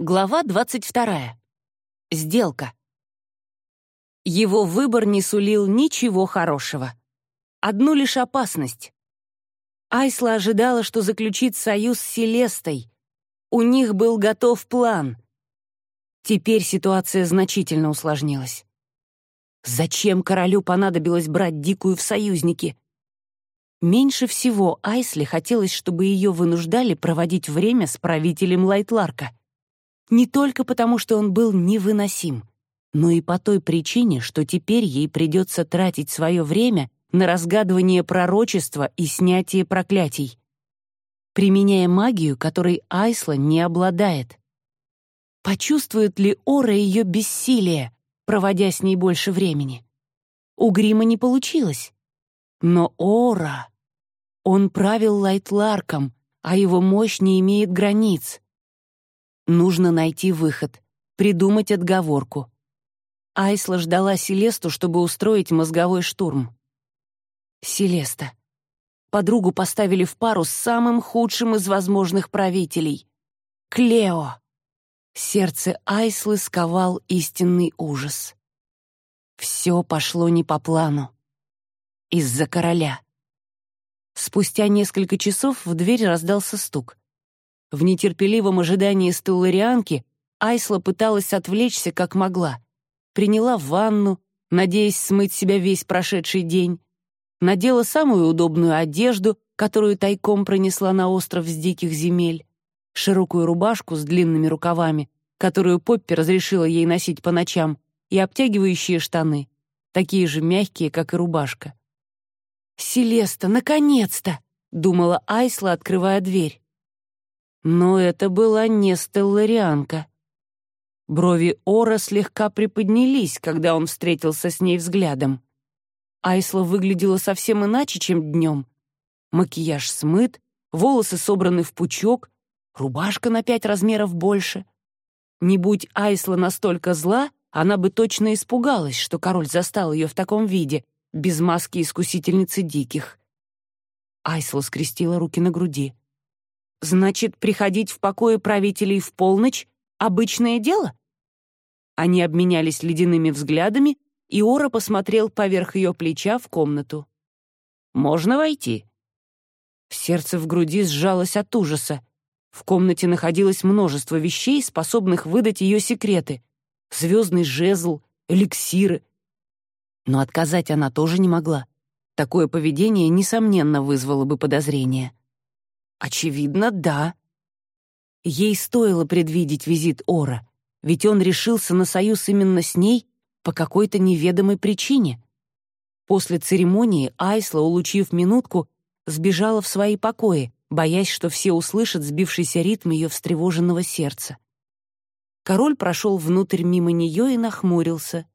Глава 22. Сделка. Его выбор не сулил ничего хорошего. Одну лишь опасность. Айсла ожидала, что заключит союз с Селестой. У них был готов план. Теперь ситуация значительно усложнилась. Зачем королю понадобилось брать Дикую в союзники? Меньше всего Айсле хотелось, чтобы ее вынуждали проводить время с правителем Лайтларка — не только потому, что он был невыносим, но и по той причине, что теперь ей придется тратить свое время на разгадывание пророчества и снятие проклятий, применяя магию, которой Айсла не обладает. Почувствует ли Ора ее бессилие, проводя с ней больше времени? У Грима не получилось. Но Ора... Он правил Лайтларком, а его мощь не имеет границ. Нужно найти выход, придумать отговорку. Айсла ждала Селесту, чтобы устроить мозговой штурм. Селеста. Подругу поставили в пару с самым худшим из возможных правителей — Клео. Сердце Айслы сковал истинный ужас. Все пошло не по плану. Из-за короля. Спустя несколько часов в дверь раздался стук. В нетерпеливом ожидании стелларианки Айсла пыталась отвлечься как могла. Приняла ванну, надеясь смыть себя весь прошедший день. Надела самую удобную одежду, которую тайком пронесла на остров с диких земель. Широкую рубашку с длинными рукавами, которую Поппи разрешила ей носить по ночам, и обтягивающие штаны, такие же мягкие, как и рубашка. «Селеста, наконец-то!» — думала Айсла, открывая дверь. Но это была не стелларианка. Брови Ора слегка приподнялись, когда он встретился с ней взглядом. Айсла выглядела совсем иначе, чем днем. Макияж смыт, волосы собраны в пучок, рубашка на пять размеров больше. Не будь Айсла настолько зла, она бы точно испугалась, что король застал ее в таком виде, без маски искусительницы диких. Айсла скрестила руки на груди. Значит, приходить в покои правителей в полночь — обычное дело? Они обменялись ледяными взглядами, и Ора посмотрел поверх ее плеча в комнату. «Можно войти?» Сердце в груди сжалось от ужаса. В комнате находилось множество вещей, способных выдать ее секреты. Звездный жезл, эликсиры. Но отказать она тоже не могла. Такое поведение, несомненно, вызвало бы подозрения. Очевидно, да. Ей стоило предвидеть визит Ора, ведь он решился на союз именно с ней по какой-то неведомой причине. После церемонии Айсла, улучив минутку, сбежала в свои покои, боясь, что все услышат сбившийся ритм ее встревоженного сердца. Король прошел внутрь мимо нее и нахмурился.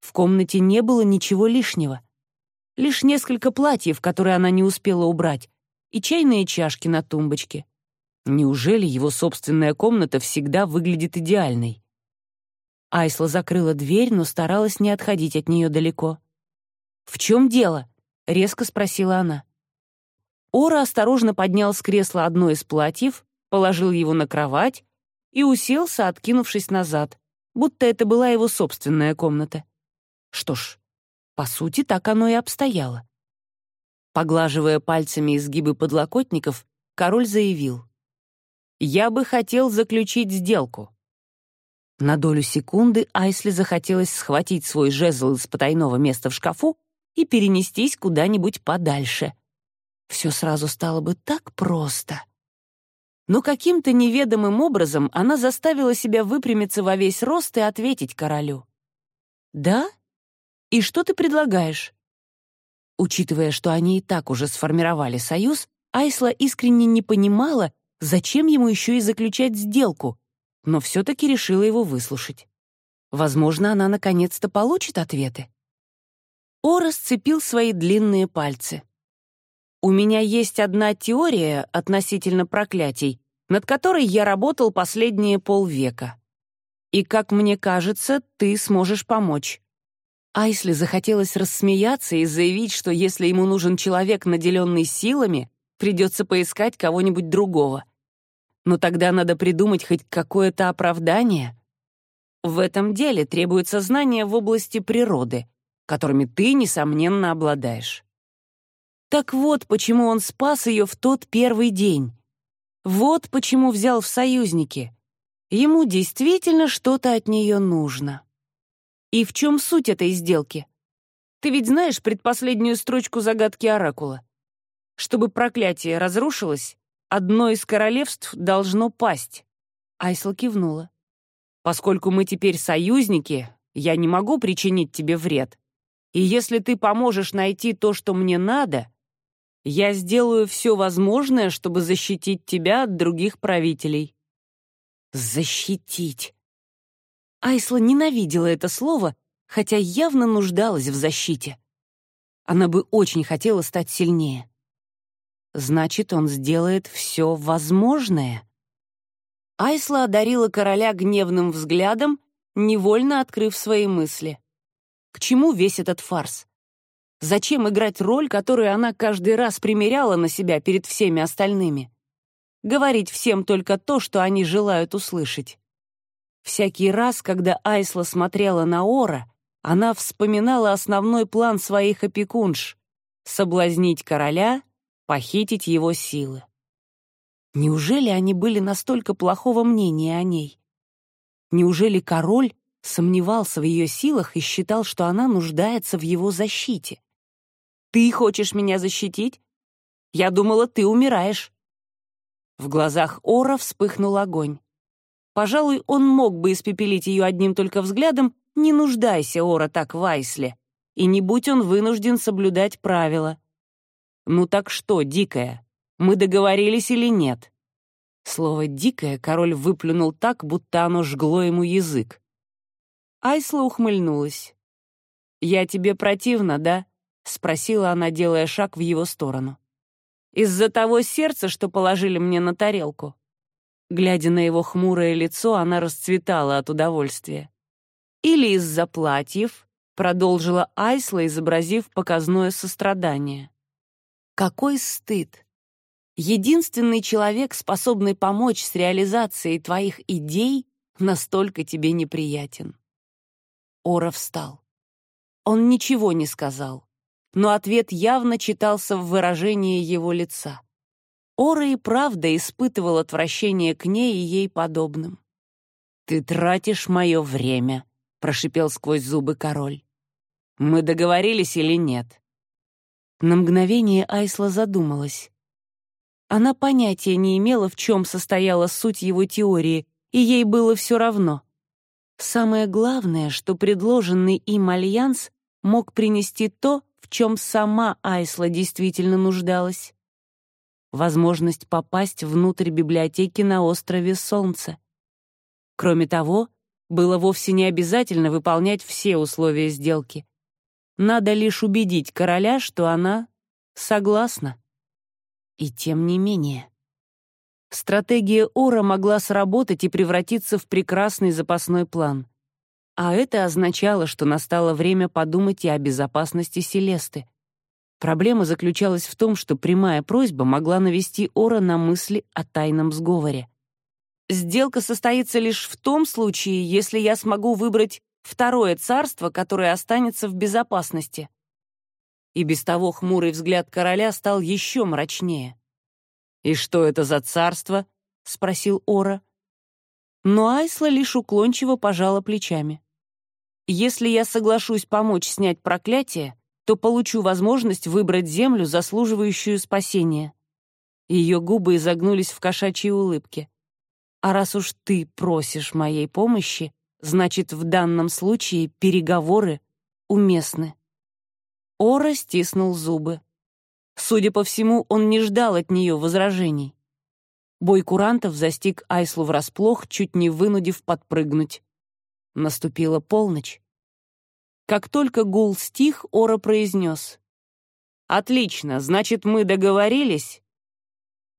В комнате не было ничего лишнего. Лишь несколько платьев, которые она не успела убрать, и чайные чашки на тумбочке. Неужели его собственная комната всегда выглядит идеальной? Айсла закрыла дверь, но старалась не отходить от нее далеко. «В чем дело?» — резко спросила она. Ора осторожно поднял с кресла одно из платьев, положил его на кровать и уселся, откинувшись назад, будто это была его собственная комната. Что ж, по сути, так оно и обстояло. Поглаживая пальцами изгибы подлокотников, король заявил. «Я бы хотел заключить сделку». На долю секунды Айсли захотелось схватить свой жезл из потайного места в шкафу и перенестись куда-нибудь подальше. Все сразу стало бы так просто. Но каким-то неведомым образом она заставила себя выпрямиться во весь рост и ответить королю. «Да? И что ты предлагаешь?» Учитывая, что они и так уже сформировали союз, Айсла искренне не понимала, зачем ему еще и заключать сделку, но все-таки решила его выслушать. Возможно, она наконец-то получит ответы. Ора сцепил свои длинные пальцы. «У меня есть одна теория относительно проклятий, над которой я работал последние полвека. И, как мне кажется, ты сможешь помочь. Айсли захотелось рассмеяться и заявить, что если ему нужен человек, наделенный силами, придется поискать кого-нибудь другого. Но тогда надо придумать хоть какое-то оправдание. В этом деле требуется знание в области природы, которыми ты, несомненно, обладаешь. Так вот, почему он спас ее в тот первый день. Вот почему взял в союзники. Ему действительно что-то от нее нужно. И в чем суть этой сделки? Ты ведь знаешь предпоследнюю строчку загадки Оракула? Чтобы проклятие разрушилось, одно из королевств должно пасть. Айсла кивнула. Поскольку мы теперь союзники, я не могу причинить тебе вред. И если ты поможешь найти то, что мне надо, я сделаю все возможное, чтобы защитить тебя от других правителей». «Защитить». Айсла ненавидела это слово, хотя явно нуждалась в защите. Она бы очень хотела стать сильнее. Значит, он сделает все возможное. Айсла одарила короля гневным взглядом, невольно открыв свои мысли. К чему весь этот фарс? Зачем играть роль, которую она каждый раз примеряла на себя перед всеми остальными? Говорить всем только то, что они желают услышать. Всякий раз, когда Айсла смотрела на Ора, она вспоминала основной план своих опекунш — соблазнить короля, похитить его силы. Неужели они были настолько плохого мнения о ней? Неужели король сомневался в ее силах и считал, что она нуждается в его защите. «Ты хочешь меня защитить? Я думала, ты умираешь». В глазах Ора вспыхнул огонь. Пожалуй, он мог бы испепелить ее одним только взглядом, не нуждайся, Ора, так в Айсле, и не будь он вынужден соблюдать правила. «Ну так что, дикая, мы договорились или нет?» Слово «дикая» король выплюнул так, будто оно жгло ему язык. Айсла ухмыльнулась. «Я тебе противна, да?» — спросила она, делая шаг в его сторону. «Из-за того сердца, что положили мне на тарелку». Глядя на его хмурое лицо, она расцветала от удовольствия. «Или из-за платьев», — продолжила Айсла, изобразив показное сострадание. «Какой стыд! Единственный человек, способный помочь с реализацией твоих идей, настолько тебе неприятен». Ора встал. Он ничего не сказал, но ответ явно читался в выражении его лица. Ора и правда испытывал отвращение к ней и ей подобным. «Ты тратишь мое время», — прошипел сквозь зубы король. «Мы договорились или нет?» На мгновение Айсла задумалась. Она понятия не имела, в чем состояла суть его теории, и ей было все равно. Самое главное, что предложенный им альянс мог принести то, в чем сама Айсла действительно нуждалась. Возможность попасть внутрь библиотеки на острове Солнца. Кроме того, было вовсе не обязательно выполнять все условия сделки. Надо лишь убедить короля, что она согласна. И тем не менее. Стратегия Ора могла сработать и превратиться в прекрасный запасной план. А это означало, что настало время подумать и о безопасности Селесты. Проблема заключалась в том, что прямая просьба могла навести Ора на мысли о тайном сговоре. «Сделка состоится лишь в том случае, если я смогу выбрать второе царство, которое останется в безопасности». И без того хмурый взгляд короля стал еще мрачнее. «И что это за царство?» — спросил Ора. Но Айсла лишь уклончиво пожала плечами. «Если я соглашусь помочь снять проклятие, то получу возможность выбрать землю, заслуживающую спасения». Ее губы изогнулись в кошачьей улыбке. «А раз уж ты просишь моей помощи, значит, в данном случае переговоры уместны». Ора стиснул зубы. Судя по всему, он не ждал от нее возражений. Бой курантов застиг Айслу врасплох, чуть не вынудив подпрыгнуть. Наступила полночь. Как только гул стих, Ора произнес. «Отлично, значит, мы договорились?»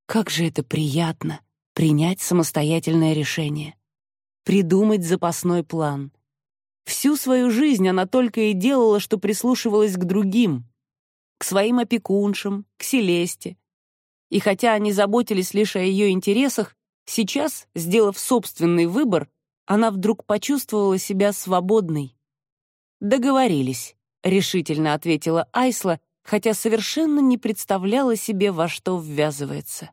Как же это приятно — принять самостоятельное решение. Придумать запасной план. Всю свою жизнь она только и делала, что прислушивалась к другим, к своим опекуншам, к Селесте. И хотя они заботились лишь о ее интересах, Сейчас, сделав собственный выбор, она вдруг почувствовала себя свободной. «Договорились», — решительно ответила Айсла, хотя совершенно не представляла себе, во что ввязывается.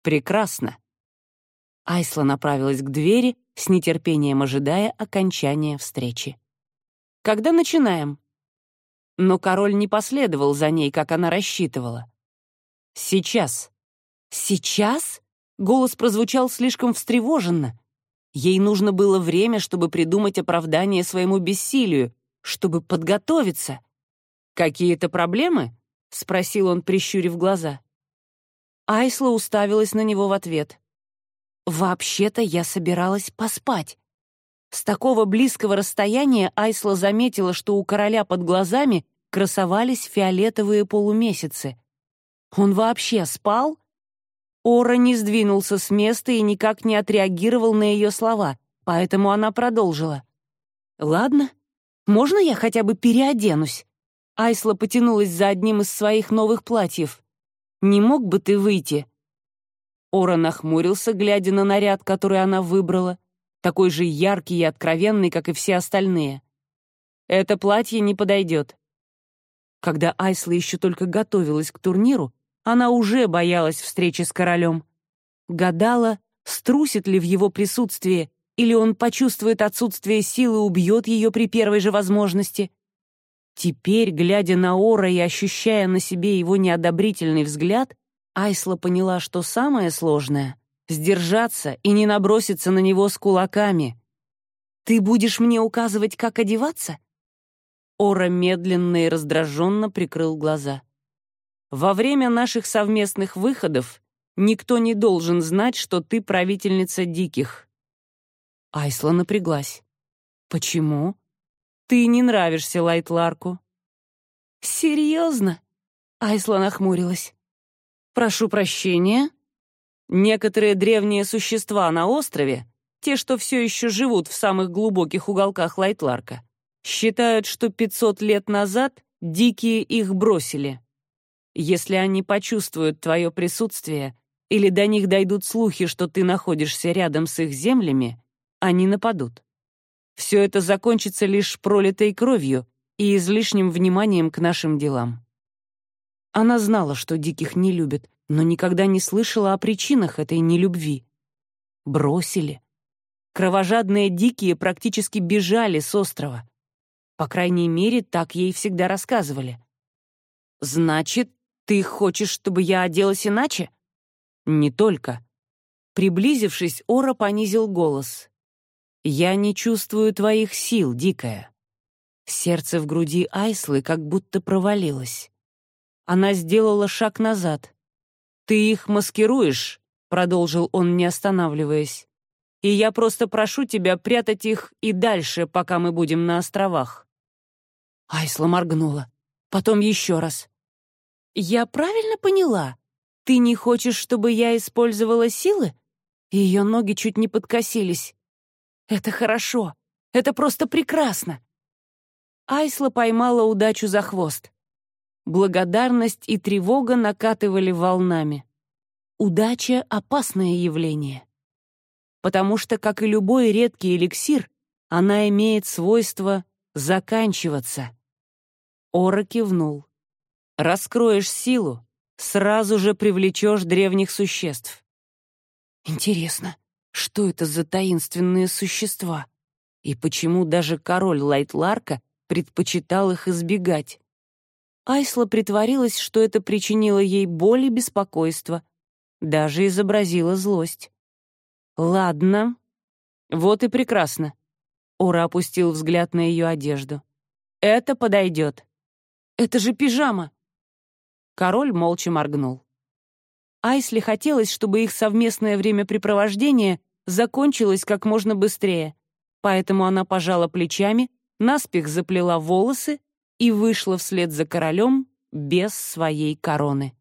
«Прекрасно». Айсла направилась к двери, с нетерпением ожидая окончания встречи. «Когда начинаем?» Но король не последовал за ней, как она рассчитывала. «Сейчас». «Сейчас?» Голос прозвучал слишком встревоженно. Ей нужно было время, чтобы придумать оправдание своему бессилию, чтобы подготовиться. «Какие-то проблемы?» — спросил он, прищурив глаза. Айсла уставилась на него в ответ. «Вообще-то я собиралась поспать». С такого близкого расстояния Айсла заметила, что у короля под глазами красовались фиолетовые полумесяцы. Он вообще спал? Ора не сдвинулся с места и никак не отреагировал на ее слова, поэтому она продолжила. «Ладно, можно я хотя бы переоденусь?» Айсла потянулась за одним из своих новых платьев. «Не мог бы ты выйти?» Ора нахмурился, глядя на наряд, который она выбрала такой же яркий и откровенный, как и все остальные. Это платье не подойдет. Когда Айсла еще только готовилась к турниру, она уже боялась встречи с королем. Гадала, струсит ли в его присутствии, или он почувствует отсутствие силы и убьет ее при первой же возможности. Теперь, глядя на Ора и ощущая на себе его неодобрительный взгляд, Айсла поняла, что самое сложное сдержаться и не наброситься на него с кулаками. «Ты будешь мне указывать, как одеваться?» Ора медленно и раздраженно прикрыл глаза. «Во время наших совместных выходов никто не должен знать, что ты правительница диких». Айсла напряглась. «Почему?» «Ты не нравишься Лайтларку». «Серьезно?» Айсла нахмурилась. «Прошу прощения», Некоторые древние существа на острове, те, что все еще живут в самых глубоких уголках Лайтларка, считают, что 500 лет назад дикие их бросили. Если они почувствуют твое присутствие или до них дойдут слухи, что ты находишься рядом с их землями, они нападут. Все это закончится лишь пролитой кровью и излишним вниманием к нашим делам. Она знала, что диких не любят, но никогда не слышала о причинах этой нелюбви. Бросили. Кровожадные дикие практически бежали с острова. По крайней мере, так ей всегда рассказывали. «Значит, ты хочешь, чтобы я оделась иначе?» «Не только». Приблизившись, Ора понизил голос. «Я не чувствую твоих сил, дикая». Сердце в груди Айслы как будто провалилось. Она сделала шаг назад. «Ты их маскируешь», — продолжил он, не останавливаясь. «И я просто прошу тебя прятать их и дальше, пока мы будем на островах». Айсла моргнула. Потом еще раз. «Я правильно поняла? Ты не хочешь, чтобы я использовала силы?» Ее ноги чуть не подкосились. «Это хорошо. Это просто прекрасно!» Айсла поймала удачу за хвост. Благодарность и тревога накатывали волнами. Удача — опасное явление. Потому что, как и любой редкий эликсир, она имеет свойство заканчиваться. Ора кивнул. Раскроешь силу, сразу же привлечешь древних существ. Интересно, что это за таинственные существа? И почему даже король Лайтларка предпочитал их избегать? Айсла притворилась, что это причинило ей боль и беспокойство. Даже изобразила злость. «Ладно. Вот и прекрасно». Ура опустил взгляд на ее одежду. «Это подойдет». «Это же пижама!» Король молча моргнул. Айсле хотелось, чтобы их совместное времяпрепровождение закончилось как можно быстрее, поэтому она пожала плечами, наспех заплела волосы и вышла вслед за королем без своей короны.